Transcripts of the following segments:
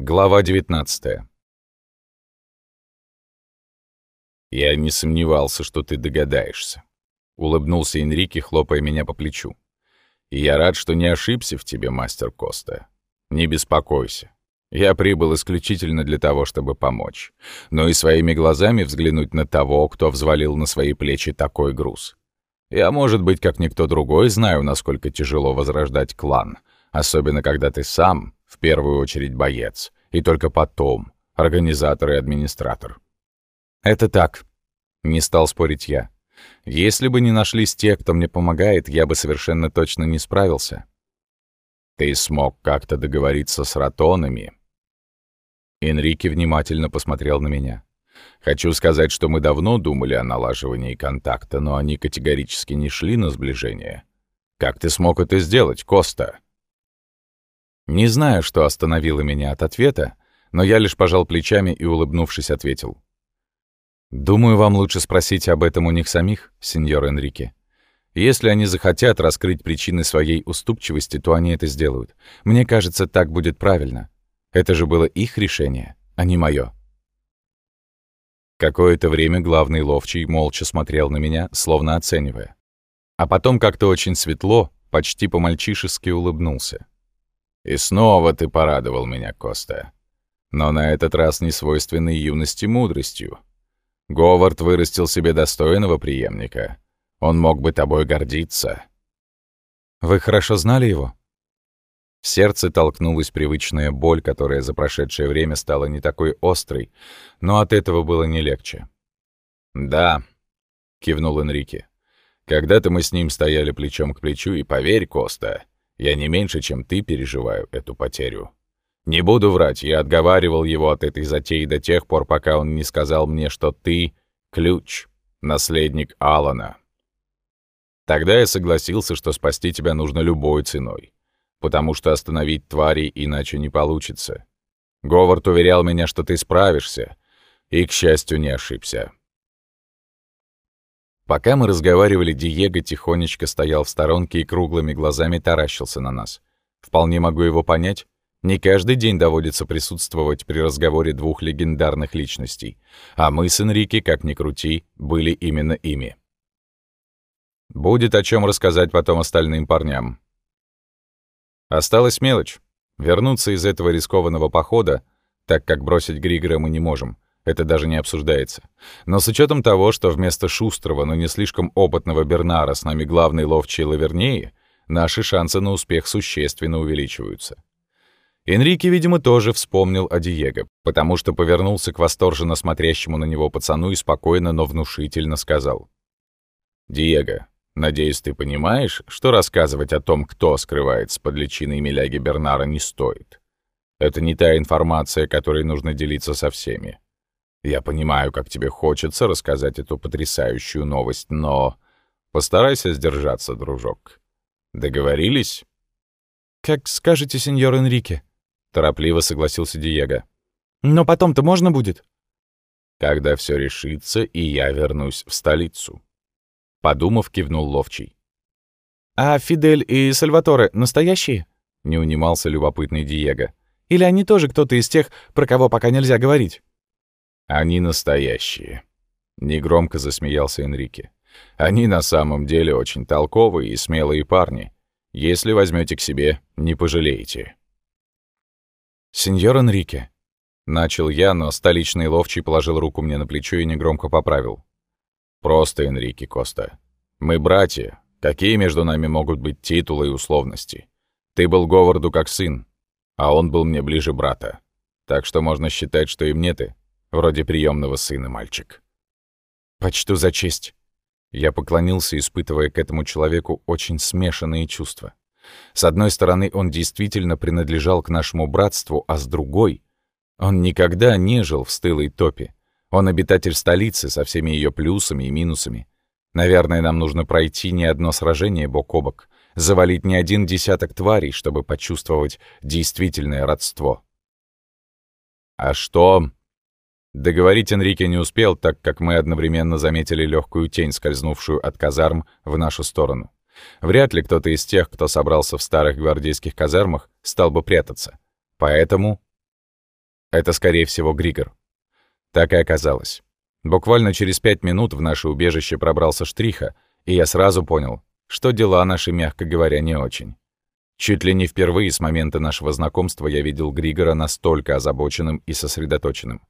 Глава 19 «Я не сомневался, что ты догадаешься», — улыбнулся Энрике, хлопая меня по плечу. «И я рад, что не ошибся в тебе, мастер Коста. Не беспокойся. Я прибыл исключительно для того, чтобы помочь, но и своими глазами взглянуть на того, кто взвалил на свои плечи такой груз. Я, может быть, как никто другой, знаю, насколько тяжело возрождать клан, особенно когда ты сам в первую очередь боец, и только потом организатор и администратор. «Это так», — не стал спорить я. «Если бы не нашлись те, кто мне помогает, я бы совершенно точно не справился». «Ты смог как-то договориться с ратонами?» Энрике внимательно посмотрел на меня. «Хочу сказать, что мы давно думали о налаживании контакта, но они категорически не шли на сближение. Как ты смог это сделать, Коста?» Не знаю, что остановило меня от ответа, но я лишь пожал плечами и, улыбнувшись, ответил. «Думаю, вам лучше спросить об этом у них самих, сеньор Энрике. Если они захотят раскрыть причины своей уступчивости, то они это сделают. Мне кажется, так будет правильно. Это же было их решение, а не мое. Какое-то время главный ловчий молча смотрел на меня, словно оценивая. А потом как-то очень светло, почти по-мальчишески улыбнулся. И снова ты порадовал меня, Коста. Но на этот раз не свойственной юности мудростью. Говард вырастил себе достойного преемника. Он мог бы тобой гордиться. Вы хорошо знали его? В сердце толкнулась привычная боль, которая за прошедшее время стала не такой острой, но от этого было не легче. «Да», — кивнул Энрике. «Когда-то мы с ним стояли плечом к плечу, и поверь, Коста, я не меньше, чем ты, переживаю эту потерю. Не буду врать, я отговаривал его от этой затеи до тех пор, пока он не сказал мне, что ты — ключ, наследник Алана. Тогда я согласился, что спасти тебя нужно любой ценой, потому что остановить твари иначе не получится. Говард уверял меня, что ты справишься, и, к счастью, не ошибся. Пока мы разговаривали, Диего тихонечко стоял в сторонке и круглыми глазами таращился на нас. Вполне могу его понять. Не каждый день доводится присутствовать при разговоре двух легендарных личностей. А мы с Энрике, как ни крути, были именно ими. Будет о чем рассказать потом остальным парням. Осталась мелочь. Вернуться из этого рискованного похода, так как бросить Григора мы не можем — это даже не обсуждается. Но с учетом того, что вместо шустрого, но не слишком опытного Бернара с нами главный ловчий Лавернеи, наши шансы на успех существенно увеличиваются. Энрике, видимо, тоже вспомнил о Диего, потому что повернулся к восторженно смотрящему на него пацану и спокойно, но внушительно сказал. «Диего, надеюсь, ты понимаешь, что рассказывать о том, кто скрывается под личиной Миляги Бернара, не стоит. Это не та информация, которой нужно делиться со всеми. Я понимаю, как тебе хочется рассказать эту потрясающую новость, но постарайся сдержаться, дружок. Договорились? Как скажете, сеньор Энрике, торопливо согласился Диего. Но потом-то можно будет? Когда все решится, и я вернусь в столицу. Подумав, кивнул Ловчий. «А Фидель и Сальваторе настоящие?» — не унимался любопытный Диего. «Или они тоже кто-то из тех, про кого пока нельзя говорить?» Они настоящие. Негромко засмеялся Энрике. Они на самом деле очень толковые и смелые парни. Если возьмете к себе, не пожалеете. «Сеньор Энрике», — начал я, но столичный ловчий положил руку мне на плечо и негромко поправил. «Просто Энрике Коста. Мы братья. Какие между нами могут быть титулы и условности? Ты был Говарду как сын, а он был мне ближе брата. Так что можно считать, что и мне ты Вроде приемного сына, мальчик. Почту за честь. Я поклонился, испытывая к этому человеку очень смешанные чувства. С одной стороны, он действительно принадлежал к нашему братству, а с другой — он никогда не жил в стылой топе. Он обитатель столицы со всеми ее плюсами и минусами. Наверное, нам нужно пройти не одно сражение бок о бок, завалить не один десяток тварей, чтобы почувствовать действительное родство. «А что Договорить Энрике не успел, так как мы одновременно заметили легкую тень, скользнувшую от казарм в нашу сторону. Вряд ли кто-то из тех, кто собрался в старых гвардейских казармах, стал бы прятаться. Поэтому... Это, скорее всего, Григор. Так и оказалось. Буквально через пять минут в наше убежище пробрался Штриха, и я сразу понял, что дела наши, мягко говоря, не очень. Чуть ли не впервые с момента нашего знакомства я видел Григора настолько озабоченным и сосредоточенным.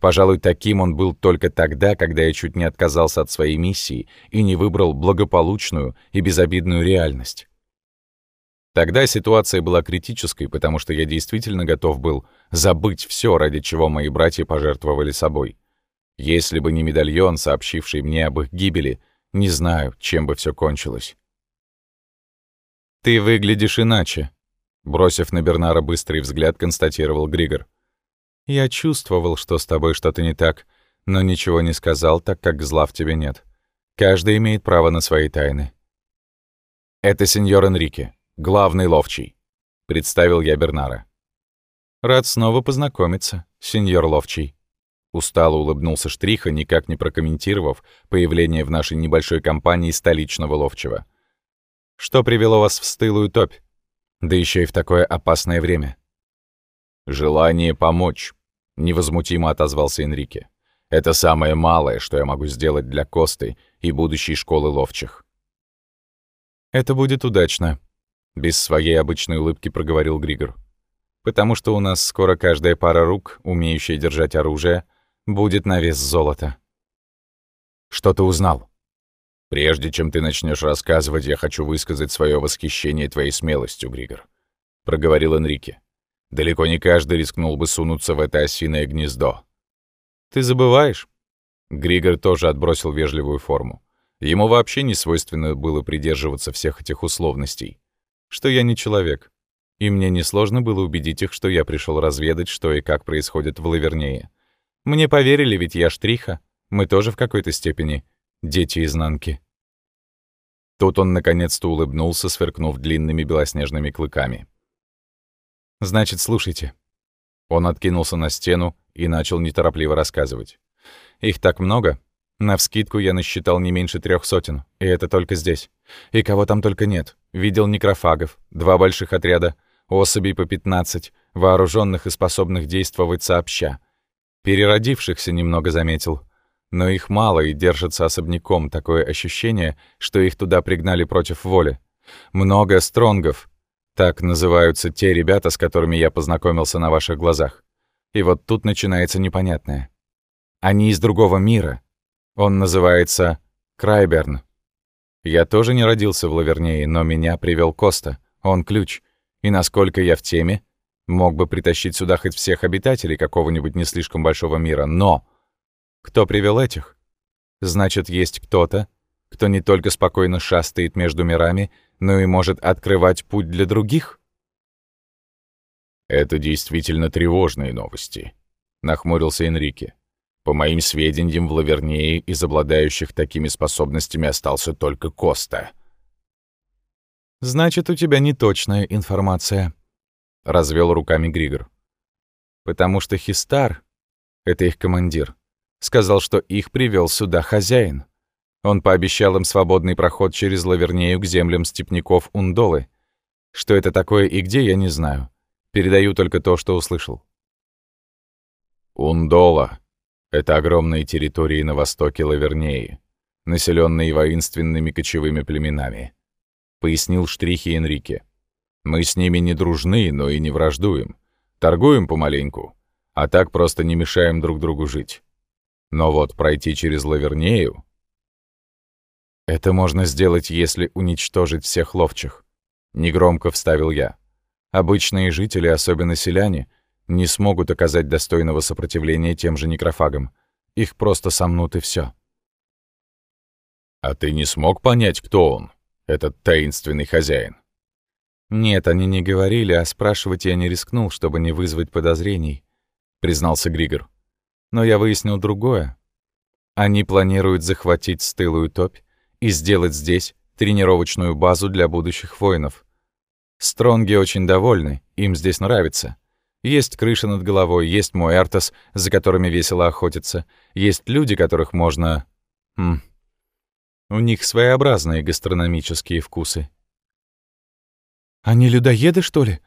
Пожалуй, таким он был только тогда, когда я чуть не отказался от своей миссии и не выбрал благополучную и безобидную реальность. Тогда ситуация была критической, потому что я действительно готов был забыть все, ради чего мои братья пожертвовали собой. Если бы не медальон, сообщивший мне об их гибели, не знаю, чем бы все кончилось. «Ты выглядишь иначе», — бросив на Бернара быстрый взгляд, констатировал Григор. «Я чувствовал, что с тобой что-то не так, но ничего не сказал, так как зла в тебе нет. Каждый имеет право на свои тайны». «Это сеньор Энрике, главный ловчий», — представил я Бернара. «Рад снова познакомиться, сеньор ловчий». Устало улыбнулся Штриха, никак не прокомментировав появление в нашей небольшой компании столичного ловчего. Что привело вас в стылую топь? Да еще и в такое опасное время. «Желание помочь», — невозмутимо отозвался Энрике. «Это самое малое, что я могу сделать для Косты и будущей школы ловчих». «Это будет удачно», — без своей обычной улыбки проговорил Григор. «Потому что у нас скоро каждая пара рук, умеющая держать оружие, будет на вес золота». «Что ты узнал?» «Прежде чем ты начнешь рассказывать, я хочу высказать свое восхищение твоей смелостью, Григор», — проговорил Энрике. «Далеко не каждый рискнул бы сунуться в это осиное гнездо». «Ты забываешь?» Григор тоже отбросил вежливую форму. Ему вообще не свойственно было придерживаться всех этих условностей. Что я не человек. И мне несложно было убедить их, что я пришел разведать, что и как происходит в Лавернее. Мне поверили, ведь я штриха. Мы тоже в какой-то степени дети изнанки. Тут он наконец-то улыбнулся, сверкнув длинными белоснежными клыками. «Значит, слушайте». Он откинулся на стену и начал неторопливо рассказывать. «Их так много. Навскидку я насчитал не меньше трех сотен, и это только здесь. И кого там только нет. Видел некрофагов, два больших отряда, особей по 15, вооруженных и способных действовать сообща. Переродившихся немного заметил. Но их мало и держатся особняком, такое ощущение, что их туда пригнали против воли. Много стронгов. Так называются те ребята, с которыми я познакомился на ваших глазах. И вот тут начинается непонятное. Они из другого мира. Он называется Крайберн. Я тоже не родился в Лавернее, но меня привел Коста. Он ключ. И насколько я в теме, мог бы притащить сюда хоть всех обитателей какого-нибудь не слишком большого мира, но кто привел этих? Значит, есть кто-то, кто не только спокойно шастает между мирами, но и может открывать путь для других? «Это действительно тревожные новости», — нахмурился Энрике. «По моим сведениям, в Лавернее из обладающих такими способностями остался только Коста». «Значит, у тебя неточная информация», — развел руками Григор. «Потому что Хистар — это их командир, Сказал, что их привел сюда хозяин. Он пообещал им свободный проход через Лавернею к землям степняков Ундолы. Что это такое и где, я не знаю. Передаю только то, что услышал. Ундола — это огромные территории на востоке Лавернеи, населенные воинственными кочевыми племенами, — пояснил Штрихи Энрике. Мы с ними не дружны, но и не враждуем. Торгуем помаленьку, а так просто не мешаем друг другу жить. Но вот пройти через Лавернею... Это можно сделать, если уничтожить всех ловчих. Негромко вставил я. Обычные жители, особенно селяне, не смогут оказать достойного сопротивления тем же некрофагам. Их просто сомнут и все. «А ты не смог понять, кто он, этот таинственный хозяин?» «Нет, они не говорили, а спрашивать я не рискнул, чтобы не вызвать подозрений», — признался Григор. Но я выяснил другое. Они планируют захватить стылую топь и сделать здесь тренировочную базу для будущих воинов. Стронги очень довольны, им здесь нравится. Есть крыша над головой, есть мой за которыми весело охотиться, есть люди, которых можно... Хм. У них своеобразные гастрономические вкусы. «Они людоеды, что ли?»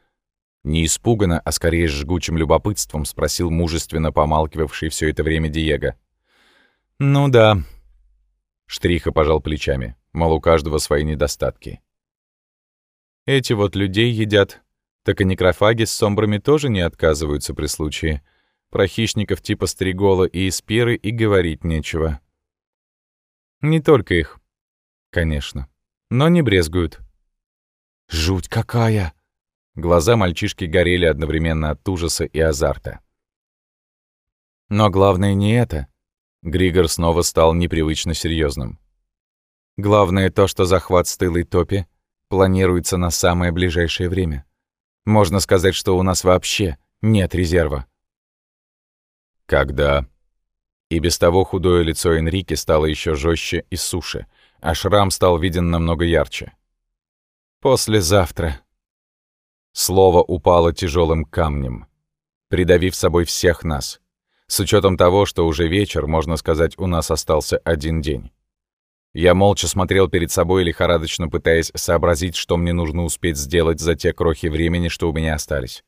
Не испуганно, а скорее с жгучим любопытством спросил мужественно помалкивавший все это время Диего. «Ну да». Штриха пожал плечами, мол, у каждого свои недостатки. «Эти вот людей едят, так и некрофаги с сомбрами тоже не отказываются при случае. Про хищников типа Стригола и Испиры и говорить нечего. Не только их, конечно, но не брезгуют. «Жуть какая!» Глаза мальчишки горели одновременно от ужаса и азарта. Но главное не это. Григор снова стал непривычно серьезным. Главное то, что захват стылой топи планируется на самое ближайшее время. Можно сказать, что у нас вообще нет резерва. Когда? И без того худое лицо Энрике стало еще жестче и суше, а шрам стал виден намного ярче. Послезавтра. Слово упало тяжелым камнем, придавив собой всех нас. С учетом того, что уже вечер, можно сказать, у нас остался один день. Я молча смотрел перед собой, лихорадочно пытаясь сообразить, что мне нужно успеть сделать за те крохи времени, что у меня остались.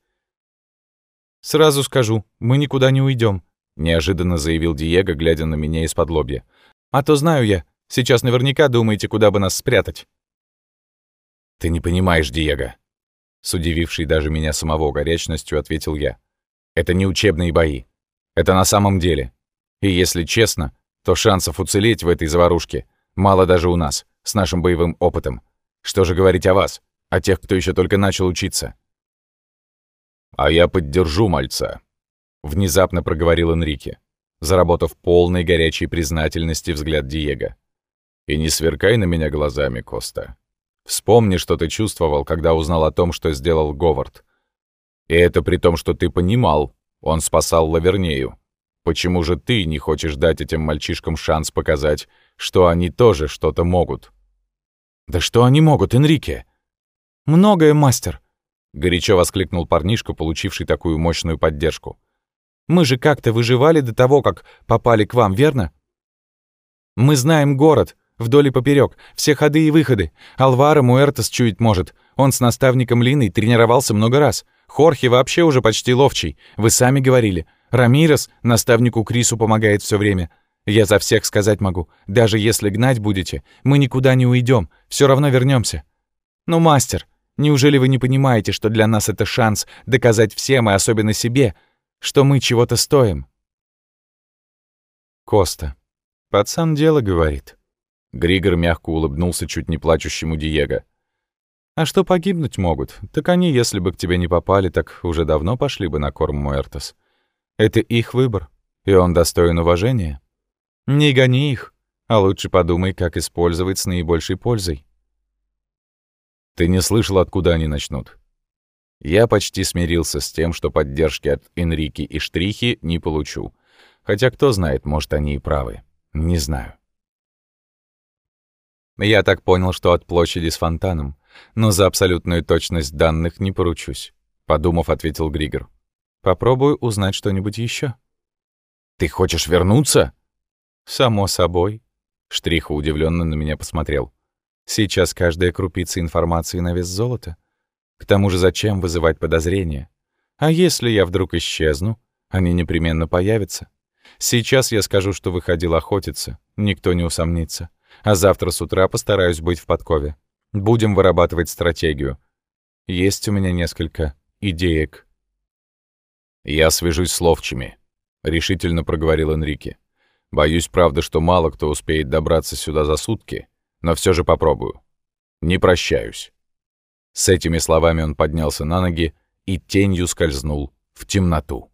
«Сразу скажу, мы никуда не уйдем, неожиданно заявил Диего, глядя на меня из-под лобья. «А то знаю я, сейчас наверняка думаете, куда бы нас спрятать». «Ты не понимаешь, Диего», — с удивившей даже меня самого горячностью ответил я. «Это не учебные бои. Это на самом деле. И если честно, то шансов уцелеть в этой заварушке Мало даже у нас, с нашим боевым опытом. Что же говорить о вас, о тех, кто еще только начал учиться?» «А я поддержу мальца», — внезапно проговорил Энрике, заработав полной горячей признательности взгляд Диего. «И не сверкай на меня глазами, Коста. Вспомни, что ты чувствовал, когда узнал о том, что сделал Говард. И это при том, что ты понимал, он спасал Лавернею. Почему же ты не хочешь дать этим мальчишкам шанс показать, что они тоже что-то могут. «Да что они могут, Энрике?» «Многое, мастер», — горячо воскликнул парнишка, получивший такую мощную поддержку. «Мы же как-то выживали до того, как попали к вам, верно? Мы знаем город, вдоль и поперек, все ходы и выходы. Алвара Муэртес чуять может. Он с наставником Линой тренировался много раз. Хорхе вообще уже почти ловчий. Вы сами говорили. Рамирес наставнику Крису помогает все время. Я за всех сказать могу. Даже если гнать будете, мы никуда не уйдем, все равно вернемся. Ну, мастер, неужели вы не понимаете, что для нас это шанс доказать всем, и особенно себе, что мы чего-то стоим? Коста. Пацан дело говорит. Григор мягко улыбнулся чуть не плачущему Диего. А что погибнуть могут? Так они, если бы к тебе не попали, так уже давно пошли бы на корм Муэртос. Это их выбор, и он достоин уважения. Не гони их, а лучше подумай, как использовать с наибольшей пользой. Ты не слышал, откуда они начнут. Я почти смирился с тем, что поддержки от Энрики и Штрихи не получу. Хотя кто знает, может, они и правы. Не знаю. Я так понял, что от площади с фонтаном, но за абсолютную точность данных не поручусь, подумав, ответил Григор. Попробую узнать что-нибудь еще. Ты хочешь вернуться? «Само собой». Штриха удивленно на меня посмотрел. «Сейчас каждая крупица информации на вес золота. К тому же зачем вызывать подозрения? А если я вдруг исчезну, они непременно появятся. Сейчас я скажу, что выходил охотиться, никто не усомнится. А завтра с утра постараюсь быть в подкове. Будем вырабатывать стратегию. Есть у меня несколько идеек». «Я свяжусь с ловчими», — решительно проговорил Энрике. Боюсь, правда, что мало кто успеет добраться сюда за сутки, но все же попробую. Не прощаюсь». С этими словами он поднялся на ноги и тенью скользнул в темноту.